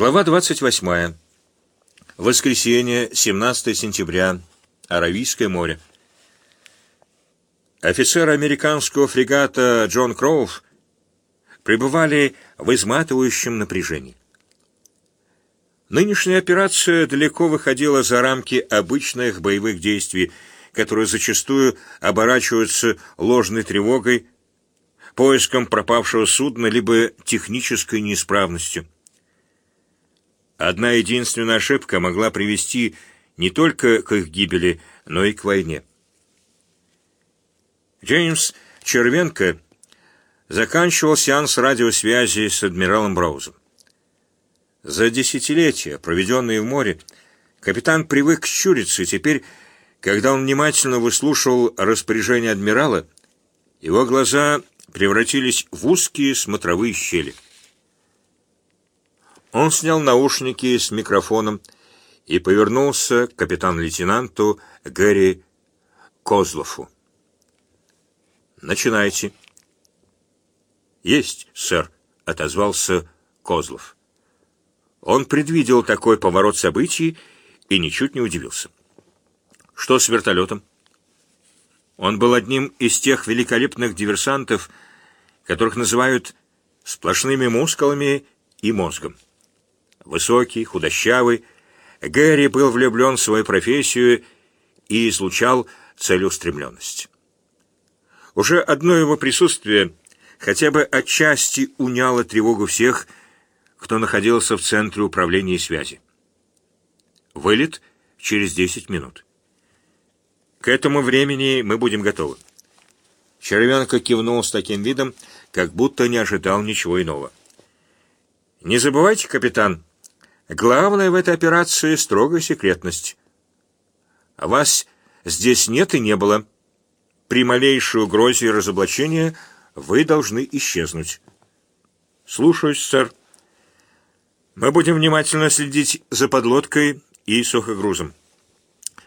Глава 28. Воскресенье, 17 сентября. Аравийское море. Офицеры американского фрегата Джон Кроув пребывали в изматывающем напряжении. Нынешняя операция далеко выходила за рамки обычных боевых действий, которые зачастую оборачиваются ложной тревогой, поиском пропавшего судна либо технической неисправностью. Одна единственная ошибка могла привести не только к их гибели, но и к войне. Джеймс Червенко заканчивал сеанс радиосвязи с адмиралом Браузом. За десятилетия, проведенные в море, капитан привык к щурице, и теперь, когда он внимательно выслушивал распоряжение адмирала, его глаза превратились в узкие смотровые щели. Он снял наушники с микрофоном и повернулся к капитан-лейтенанту Гэри Козлофу. «Начинайте». «Есть, сэр», — отозвался Козлов. Он предвидел такой поворот событий и ничуть не удивился. «Что с вертолетом?» Он был одним из тех великолепных диверсантов, которых называют сплошными мускулами и мозгом. Высокий, худощавый, Гэри был влюблен в свою профессию и излучал целеустремленность. Уже одно его присутствие хотя бы отчасти уняло тревогу всех, кто находился в центре управления связи. Вылет через 10 минут. К этому времени мы будем готовы. Червянка кивнул с таким видом, как будто не ожидал ничего иного. Не забывайте, капитан, Главное в этой операции — строгая секретность. Вас здесь нет и не было. При малейшей угрозе разоблачения вы должны исчезнуть. Слушаюсь, сэр. Мы будем внимательно следить за подлодкой и сухогрузом.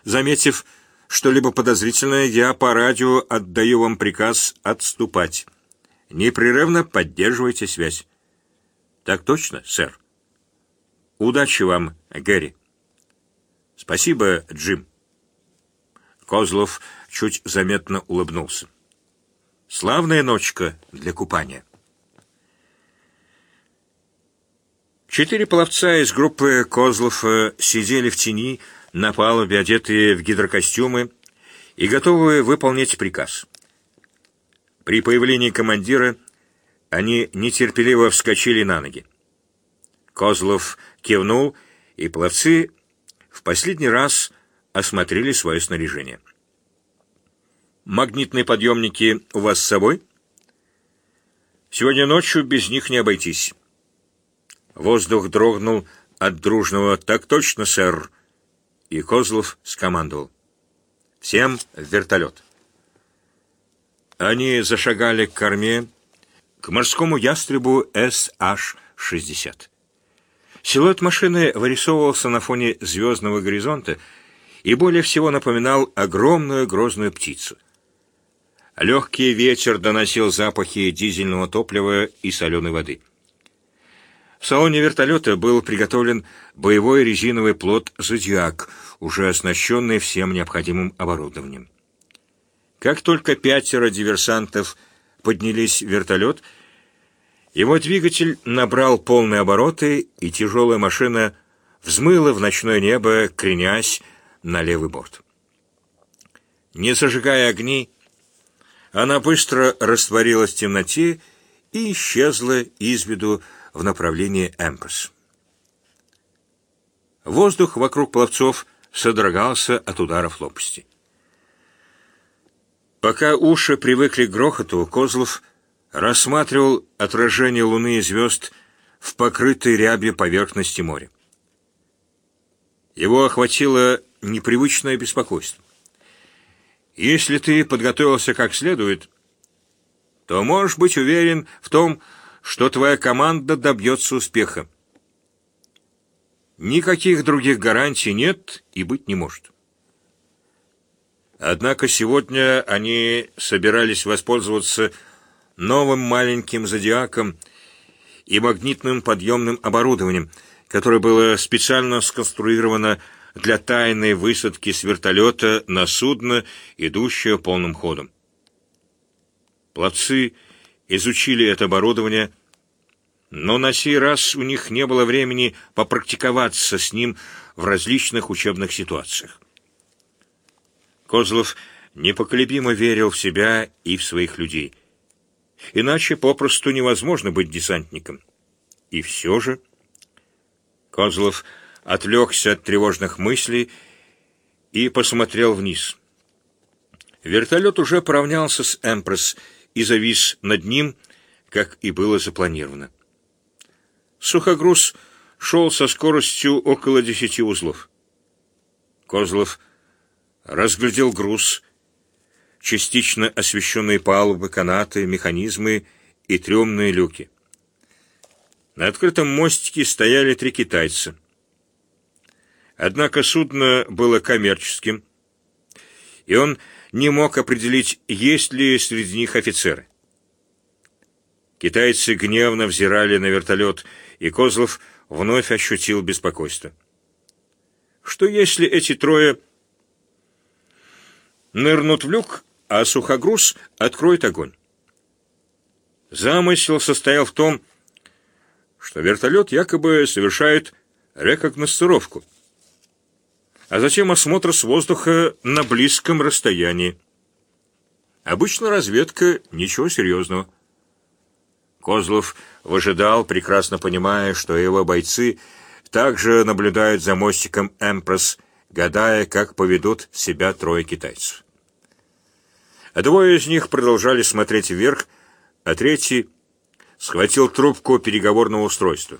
Заметив что-либо подозрительное, я по радио отдаю вам приказ отступать. Непрерывно поддерживайте связь. Так точно, сэр. Удачи вам, Гэри. Спасибо, Джим. Козлов чуть заметно улыбнулся. Славная ночка для купания. Четыре пловца из группы Козлова сидели в тени на палубе, одетые в гидрокостюмы и готовые выполнить приказ. При появлении командира они нетерпеливо вскочили на ноги. Козлов кивнул, и пловцы в последний раз осмотрели свое снаряжение. «Магнитные подъемники у вас с собой?» «Сегодня ночью без них не обойтись». Воздух дрогнул от дружного «Так точно, сэр!» И Козлов скомандовал. «Всем в вертолет!» Они зашагали к корме, к морскому ястребу SH-60. Силуэт машины вырисовывался на фоне звездного горизонта и более всего напоминал огромную грозную птицу. Легкий ветер доносил запахи дизельного топлива и соленой воды. В салоне вертолета был приготовлен боевой резиновый плот «Зодиак», уже оснащенный всем необходимым оборудованием. Как только пятеро диверсантов поднялись в вертолет, его двигатель набрал полные обороты, и тяжелая машина взмыла в ночное небо, кренясь на левый борт. Не зажигая огни, она быстро растворилась в темноте и исчезла из виду в направлении Эмпас. Воздух вокруг пловцов содрогался от ударов лопасти. Пока уши привыкли к грохоту, Козлов рассматривал отражение луны и звезд в покрытой рябью поверхности моря. Его охватило непривычное беспокойство. Если ты подготовился как следует, то можешь быть уверен в том, что твоя команда добьется успеха. Никаких других гарантий нет и быть не может. Однако сегодня они собирались воспользоваться новым маленьким зодиаком и магнитным подъемным оборудованием, которое было специально сконструировано для тайной высадки с вертолета на судно, идущее полным ходом. Пловцы изучили это оборудование, но на сей раз у них не было времени попрактиковаться с ним в различных учебных ситуациях. Козлов непоколебимо верил в себя и в своих людей. Иначе попросту невозможно быть десантником. И все же... Козлов отвлекся от тревожных мыслей и посмотрел вниз. Вертолет уже поравнялся с «Эмпресс» и завис над ним, как и было запланировано. Сухогруз шел со скоростью около десяти узлов. Козлов разглядел груз, частично освещенные палубы, канаты, механизмы и трюмные люки. На открытом мостике стояли три китайца. Однако судно было коммерческим, и он не мог определить, есть ли среди них офицеры. Китайцы гневно взирали на вертолет, и Козлов вновь ощутил беспокойство. Что если эти трое нырнут в люк, а сухогруз откроет огонь? Замысел состоял в том, что вертолет якобы совершает рекогностировку, а затем осмотр с воздуха на близком расстоянии. Обычно разведка — ничего серьезного. Козлов выжидал, прекрасно понимая, что его бойцы также наблюдают за мостиком «Эмпресс», гадая, как поведут себя трое китайцев. А двое из них продолжали смотреть вверх, а третий схватил трубку переговорного устройства.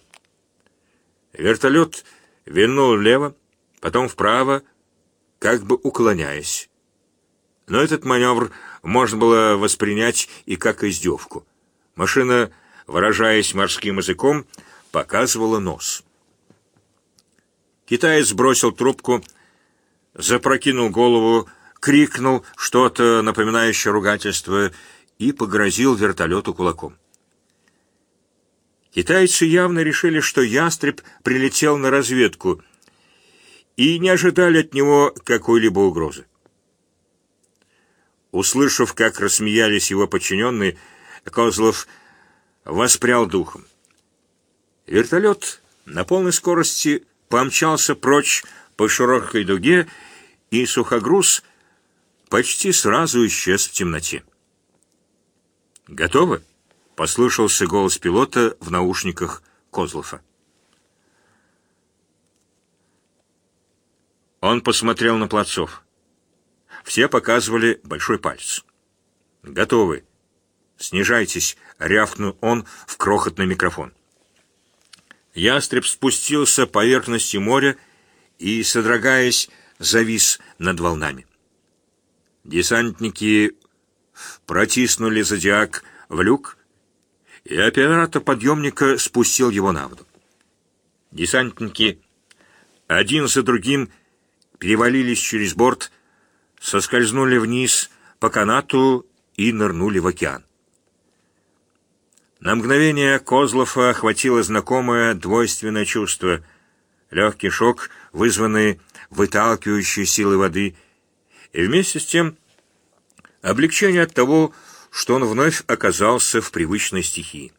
Вертолет вильнул влево, потом вправо, как бы уклоняясь. Но этот маневр можно было воспринять и как издевку. Машина, выражаясь морским языком, показывала нос. Китаец бросил трубку, запрокинул голову, крикнул что-то напоминающее ругательство и погрозил вертолету кулаком. Китайцы явно решили, что ястреб прилетел на разведку и не ожидали от него какой-либо угрозы. Услышав, как рассмеялись его подчиненные, Козлов воспрял духом. Вертолет на полной скорости помчался прочь по широкой дуге, и сухогруз почти сразу исчез в темноте. «Готовы?» — послышался голос пилота в наушниках Козлова. Он посмотрел на плацов. Все показывали большой палец. «Готовы. Снижайтесь», — рявкнул он в крохотный микрофон. Ястреб спустился по поверхности моря и, содрогаясь, завис над волнами. Десантники протиснули зодиак в люк, и оператор подъемника спустил его на воду. Десантники один за другим перевалились через борт, соскользнули вниз по канату и нырнули в океан. На мгновение Козлова охватило знакомое двойственное чувство. Легкий шок, вызванный выталкивающей силой воды, и вместе с тем облегчение от того, что он вновь оказался в привычной стихии.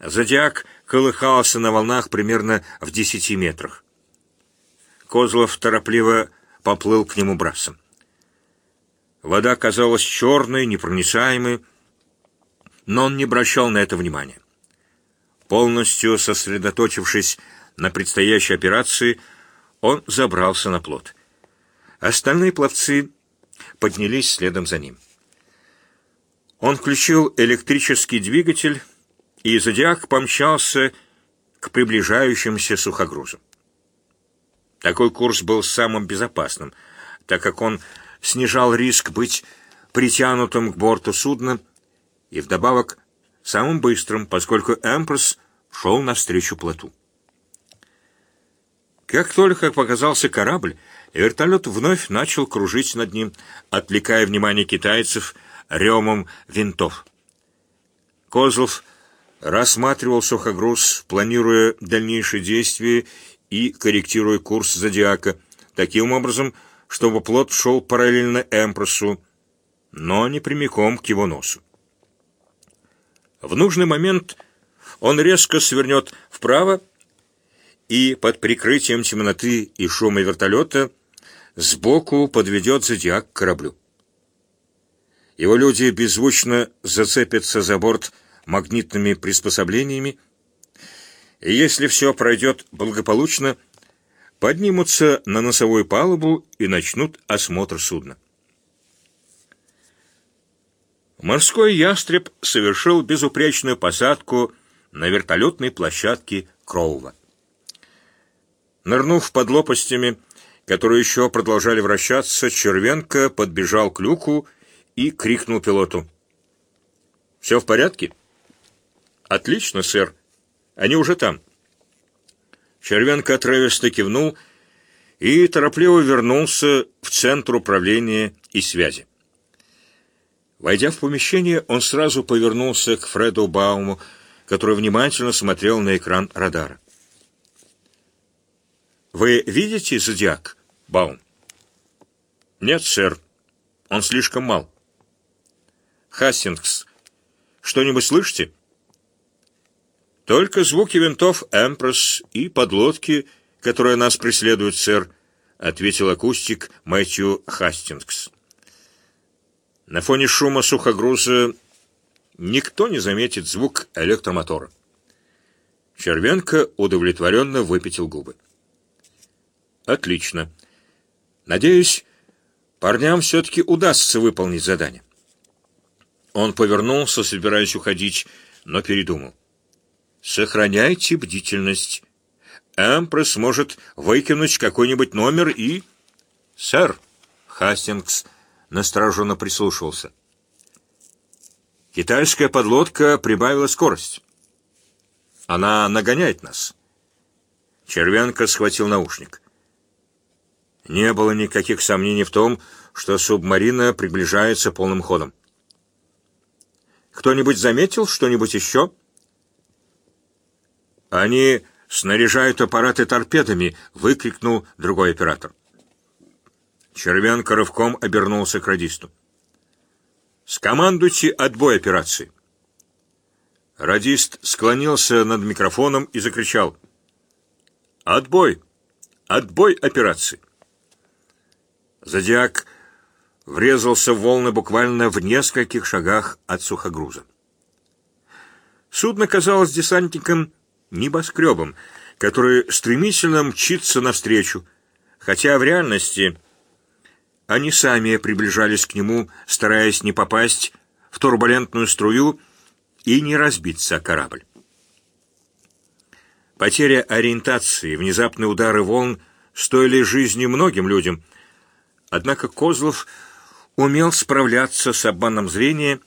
Зодиак колыхался на волнах примерно в десяти метрах. Козлов торопливо поплыл к нему брасом. Вода казалась черной, непроницаемой, но он не обращал на это внимания. Полностью сосредоточившись на предстоящей операции, он забрался на плот. Остальные пловцы поднялись следом за ним. Он включил электрический двигатель, и зодиак помчался к приближающимся сухогрузам. Такой курс был самым безопасным, так как он снижал риск быть притянутым к борту судна и вдобавок самым быстрым, поскольку «Эмпресс» шел навстречу плоту. Как только показался корабль, вертолет вновь начал кружить над ним, отвлекая внимание китайцев ревом винтов. Козлов рассматривал сухогруз, планируя дальнейшие действия и корректируя курс зодиака, таким образом, чтобы плод шел параллельно Эмпресу, но не прямиком к его носу. В нужный момент он резко свернет вправо и под прикрытием темноты и шума вертолета сбоку подведет зодиак к кораблю. Его люди беззвучно зацепятся за борт магнитными приспособлениями, и если все пройдет благополучно, поднимутся на носовую палубу и начнут осмотр судна. Морской ястреб совершил безупречную посадку на вертолетной площадке Кроува. Нырнув под лопастями, которые еще продолжали вращаться, Червенко подбежал к люку и крикнул пилоту. «Все в порядке?» «Отлично, сэр. Они уже там». Червенко отрывисто кивнул и торопливо вернулся в центр управления и связи. Войдя в помещение, он сразу повернулся к Фреду Бауму, который внимательно смотрел на экран радара. «Вы видите зодиак, Баум?» «Нет, сэр. Он слишком мал». «Хастингс, что-нибудь слышите?» «Только звуки винтов «Эмпресс» и подлодки, которые нас преследуют, сэр», — ответил акустик Мэтью Хастингс. На фоне шума сухогруза никто не заметит звук электромотора. Червенко удовлетворенно выпятил губы. Отлично. Надеюсь, парням все-таки удастся выполнить задание. Он повернулся, собираясь уходить, но передумал. Сохраняйте бдительность. Эмпресс может выкинуть какой-нибудь номер и... Сэр, Хастингс настороженно прислушивался. Китайская подлодка прибавила скорость. Она нагоняет нас. Червенко схватил наушник. Не было никаких сомнений в том, что субмарина приближается полным ходом. Кто-нибудь заметил что-нибудь еще? Они снаряжают аппараты торпедами, выкрикнул другой оператор. Червенко рывком обернулся к радисту. «Скомандуйте отбой операции!» Радист склонился над микрофоном и закричал. «Отбой! Отбой операции!» Зодиак врезался в волны буквально в нескольких шагах от сухогруза. Судно казалось десантником небоскребом, который стремительно мчится навстречу, хотя в реальности они сами приближались к нему, стараясь не попасть в турбулентную струю и не разбиться о корабль. Потеря ориентации, внезапные удары волн стоили жизни многим людям, однако Козлов умел справляться с обманом зрения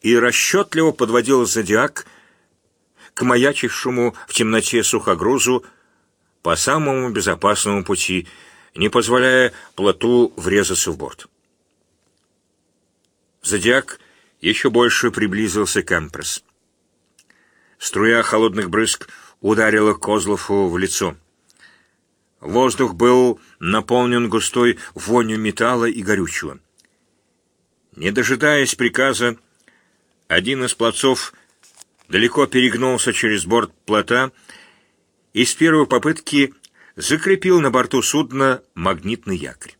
и расчетливо подводил зодиак к маячившему в темноте сухогрузу по самому безопасному пути — не позволяя плоту врезаться в борт. Зодиак еще больше приблизился к Эмпресс. Струя холодных брызг ударила Козлову в лицо. Воздух был наполнен густой вонью металла и горючего. Не дожидаясь приказа, один из плотцов далеко перегнулся через борт плота и с первой попытки закрепил на борту судна магнитный якорь.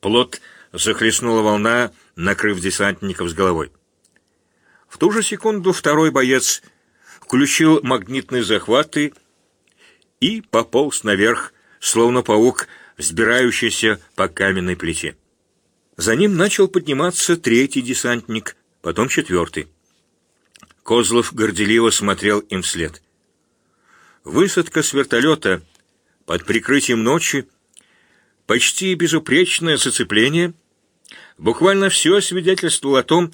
Плот захлестнула волна, накрыв десантников с головой. В ту же секунду второй боец включил магнитные захваты и пополз наверх, словно паук, взбирающийся по каменной плите. За ним начал подниматься третий десантник, потом четвертый. Козлов горделиво смотрел им вслед. Высадка с вертолета под прикрытием ночи, почти безупречное зацепление, буквально все свидетельствовало о том,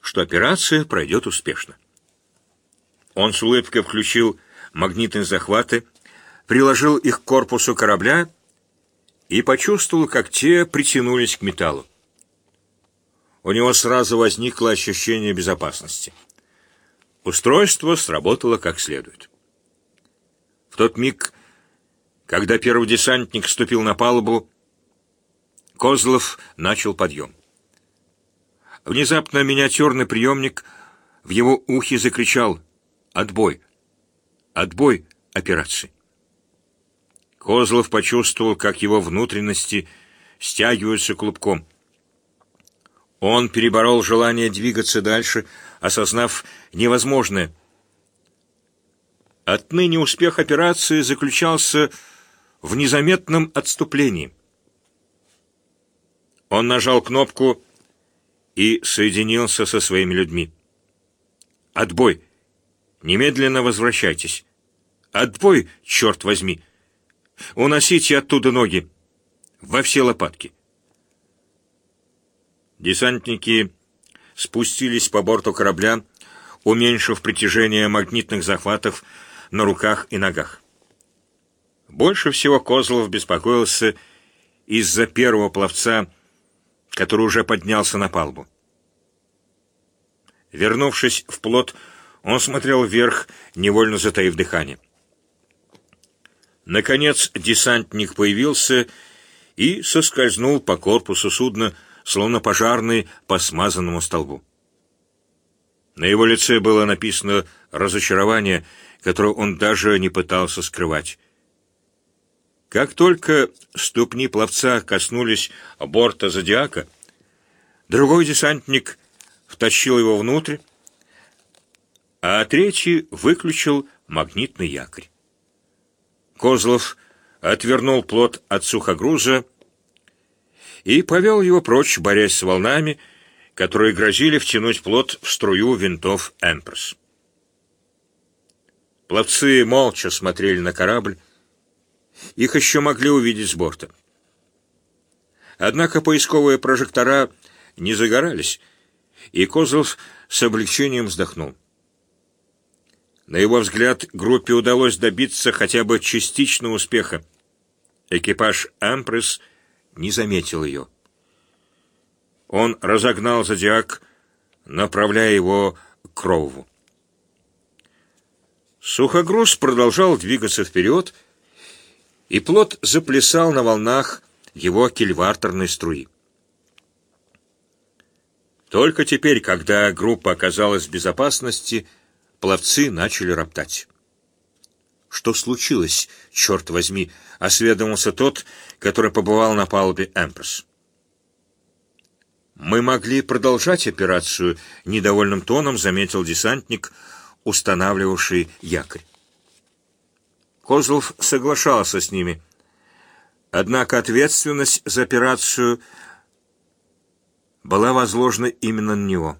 что операция пройдет успешно. Он с улыбкой включил магнитные захваты, приложил их к корпусу корабля и почувствовал, как те притянулись к металлу. У него сразу возникло ощущение безопасности. Устройство сработало как следует. В тот миг, когда первый десантник ступил на палубу, Козлов начал подъем. Внезапно миниатюрный приемник в его ухе закричал «Отбой! Отбой операции!» Козлов почувствовал, как его внутренности стягиваются клубком. Он переборол желание двигаться дальше, осознав невозможное. Отныне успех операции заключался в незаметном отступлении. Он нажал кнопку и соединился со своими людьми. «Отбой! Немедленно возвращайтесь! Отбой, черт возьми! Уносите оттуда ноги! Во все лопатки!» Десантники спустились по борту корабля, уменьшив притяжение магнитных захватов на руках и ногах. Больше всего Козлов беспокоился из-за первого пловца, который уже поднялся на палубу. Вернувшись в плот, он смотрел вверх, невольно затаив дыхание. Наконец десантник появился и соскользнул по корпусу судна, словно пожарный по смазанному столбу. На его лице было написано разочарование, которое он даже не пытался скрывать. Как только ступни пловца коснулись борта зодиака, другой десантник втащил его внутрь, а третий выключил магнитный якорь. Козлов отвернул плот от сухогруза и повел его прочь, борясь с волнами, которые грозили втянуть плот в струю винтов «Эмпресс». Пловцы молча смотрели на корабль, их еще могли увидеть с борта. Однако поисковые прожектора не загорались, и Козлов с облегчением вздохнул. На его взгляд, группе удалось добиться хотя бы частичного успеха. Экипаж «Ампресс» не заметил ее. Он разогнал зодиак, направляя его к Крову. Сухогруз продолжал двигаться вперед, и плот заплясал на волнах его кильвартерной струи. Только теперь, когда группа оказалась в безопасности, пловцы начали роптать. «Что случилось, черт возьми?» — осведомился тот, который побывал на палубе «Эмпресс». «Мы могли продолжать операцию», — недовольным тоном заметил десантник, устанавливавший якорь. Козлов соглашался с ними. Однако ответственность за операцию была возложена именно на него.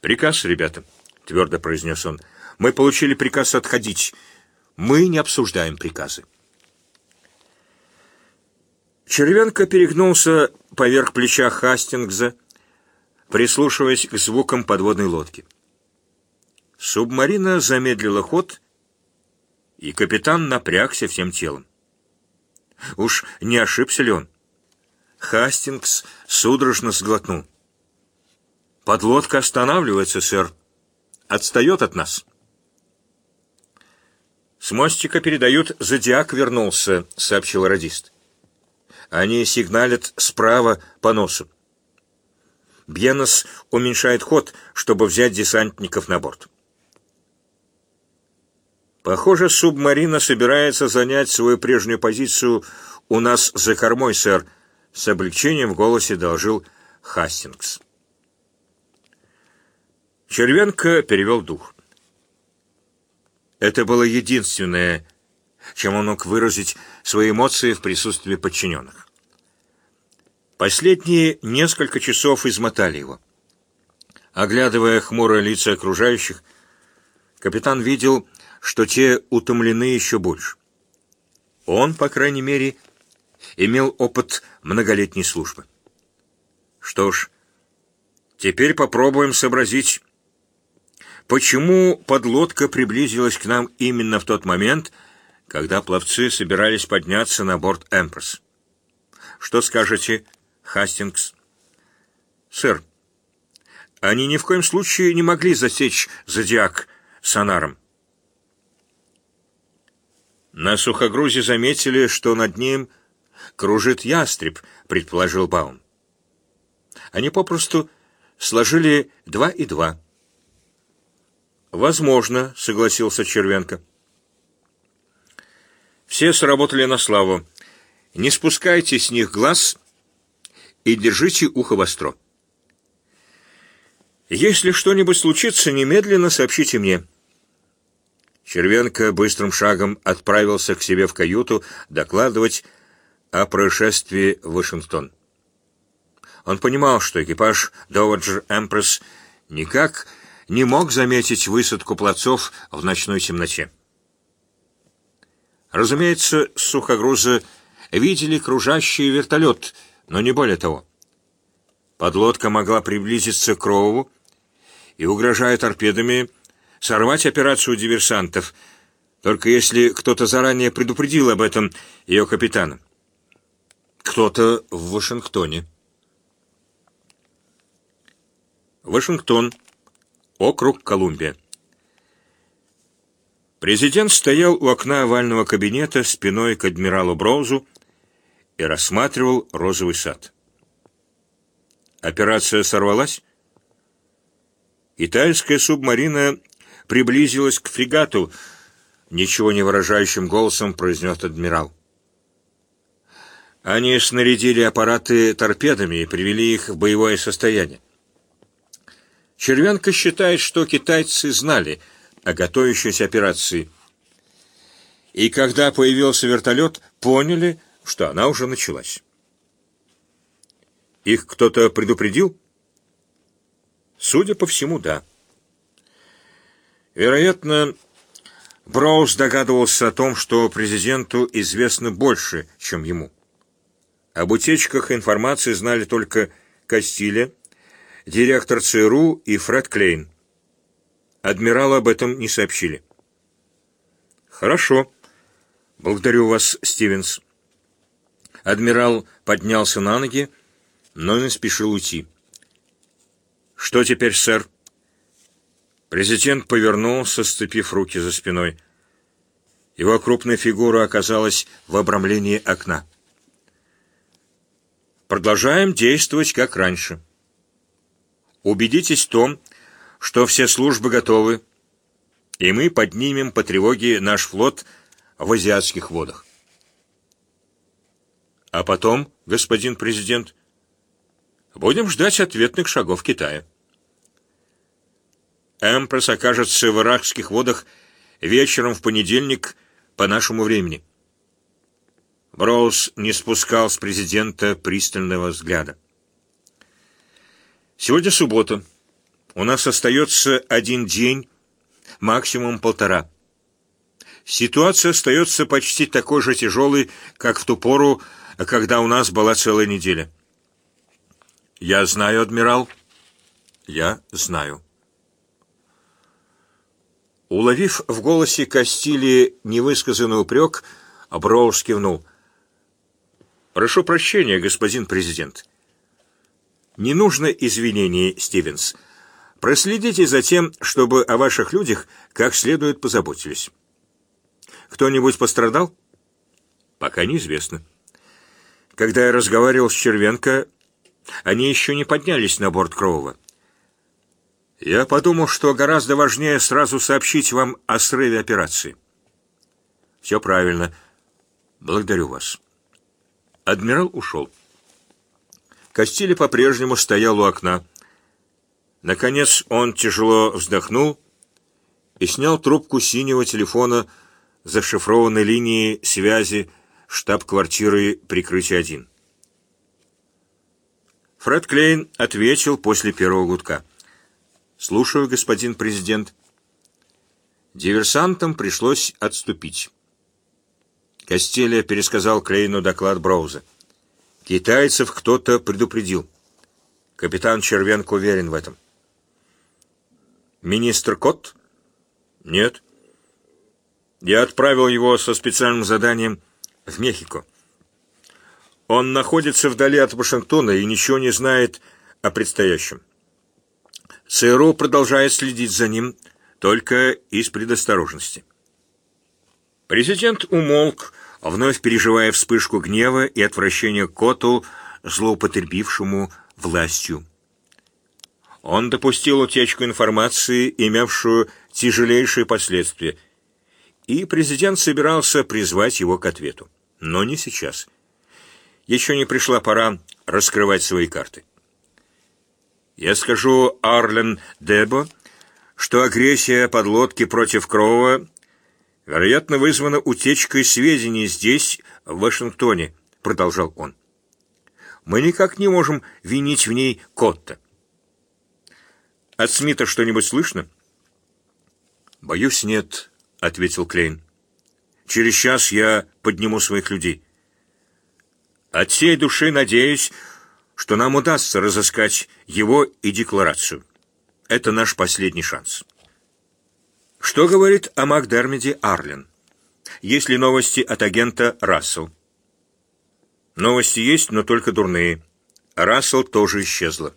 «Приказ, ребята», — твердо произнес он. «Мы получили приказ отходить. Мы не обсуждаем приказы». Червенко перегнулся поверх плеча Хастингза, прислушиваясь к звукам подводной лодки. Субмарина замедлила ход, и капитан напрягся всем телом. Уж не ошибся ли он? Хастингс судорожно сглотнул. «Подлодка останавливается, сэр. Отстает от нас». «С мостика передают, зодиак вернулся», — сообщил радист. «Они сигналят справа по носу. Бьенос уменьшает ход, чтобы взять десантников на борт». Похоже, субмарина собирается занять свою прежнюю позицию у нас за кормой, сэр, с облегчением в голосе доложил Хастингс. Червенко перевел дух. Это было единственное, чем он мог выразить свои эмоции в присутствии подчиненных. Последние несколько часов измотали его. Оглядывая хмурые лица окружающих, капитан видел, что те утомлены еще больше. Он, по крайней мере, имел опыт многолетней службы. Что ж, теперь попробуем сообразить, почему подлодка приблизилась к нам именно в тот момент, когда пловцы собирались подняться на борт «Эмпресс». Что скажете, Хастингс? Сэр, Они ни в коем случае не могли засечь зодиак сонаром. На сухогрузе заметили, что над ним кружит ястреб, предположил Баум. Они попросту сложили два и два. «Возможно», — согласился Червенко. Все сработали на славу. Не спускайте с них глаз и держите ухо востро. Если что-нибудь случится, немедленно сообщите мне. Червенко быстрым шагом отправился к себе в каюту докладывать о происшествии в Вашингтон. Он понимал, что экипаж Dowager Empress никак не мог заметить высадку плацов в ночной темноте. Разумеется, сухогрузы видели кружащий вертолет, но не более того. Подлодка могла приблизиться к Кроуву и, угрожая торпедами, сорвать операцию диверсантов, только если кто-то заранее предупредил об этом ее капитана. Кто-то в Вашингтоне. Вашингтон, округ Колумбия. Президент стоял у окна овального кабинета спиной к адмиралу Броузу и рассматривал розовый сад. Операция сорвалась. Итальянская субмарина приблизилась к фрегату, ничего не выражающим голосом произнес адмирал. Они снарядили аппараты торпедами и привели их в боевое состояние. Червенко считает, что китайцы знали — о готовящейся операции. И когда появился вертолет, поняли, что она уже началась. Их кто-то предупредил? Судя по всему, да. Вероятно, Броуз догадывался о том, что президенту известно больше, чем ему. Об утечках информации знали только Кастиле, директор ЦРУ и Фред Клейн. Адмиралу об этом не сообщили. Хорошо. Благодарю вас, Стивенс. Адмирал поднялся на ноги, но не спешил уйти. Что теперь, сэр? Президент повернулся, сцепив руки за спиной. Его крупная фигура оказалась в обрамлении окна. Продолжаем действовать как раньше. Убедитесь в том, что все службы готовы, и мы поднимем по тревоге наш флот в азиатских водах. А потом, господин президент, будем ждать ответных шагов Китая. Эмпресс окажется в иракских водах вечером в понедельник по нашему времени. Броуз не спускал с президента пристального взгляда. Сегодня суббота. У нас остается один день, максимум полтора. Ситуация остается почти такой же тяжелой, как в ту пору, когда у нас была целая неделя. Я знаю, адмирал. Я знаю. Уловив в голосе Кастили невысказанный упрек, Броуз кивнул. «Прошу прощения, господин президент. Не нужно извинений, Стивенс. Проследите за тем, чтобы о ваших людях как следует позаботились. Кто-нибудь пострадал? Пока неизвестно. Когда я разговаривал с Червенко, они еще не поднялись на борт Кроува. Я подумал, что гораздо важнее сразу сообщить вам о срыве операции. Все правильно. Благодарю вас. Адмирал ушел. Костили по-прежнему стоял у окна. Наконец он тяжело вздохнул и снял трубку синего телефона зашифрованной линии связи штаб-квартиры прикрытия 1. Фред Клейн ответил после первого гудка. «Слушаю, господин президент». Диверсантам пришлось отступить. Костеля пересказал Клейну доклад Броуза. Китайцев кто-то предупредил. Капитан Червенко уверен в этом. Министр Кот? Нет. Я отправил его со специальным заданием в Мехико. Он находится вдали от Вашингтона и ничего не знает о предстоящем. ЦРУ продолжает следить за ним только из предосторожности. Президент умолк, вновь переживая вспышку гнева и отвращения к Коту, злоупотребившему властью. Он допустил утечку информации, имевшую тяжелейшие последствия, и президент собирался призвать его к ответу. Но не сейчас. Еще не пришла пора раскрывать свои карты. Я скажу Арлен Дебо, что агрессия подлодки против Кроува, вероятно, вызвана утечкой сведений здесь, в Вашингтоне, продолжал он. Мы никак не можем винить в ней Котта. От Смита что-нибудь слышно? Боюсь, нет, ответил Клейн. Через час я подниму своих людей. От всей души надеюсь, что нам удастся разыскать его и декларацию. Это наш последний шанс. Что говорит о Макдермиде Арлен? Есть ли новости от агента Рассел? Новости есть, но только дурные. Рассел тоже исчезла.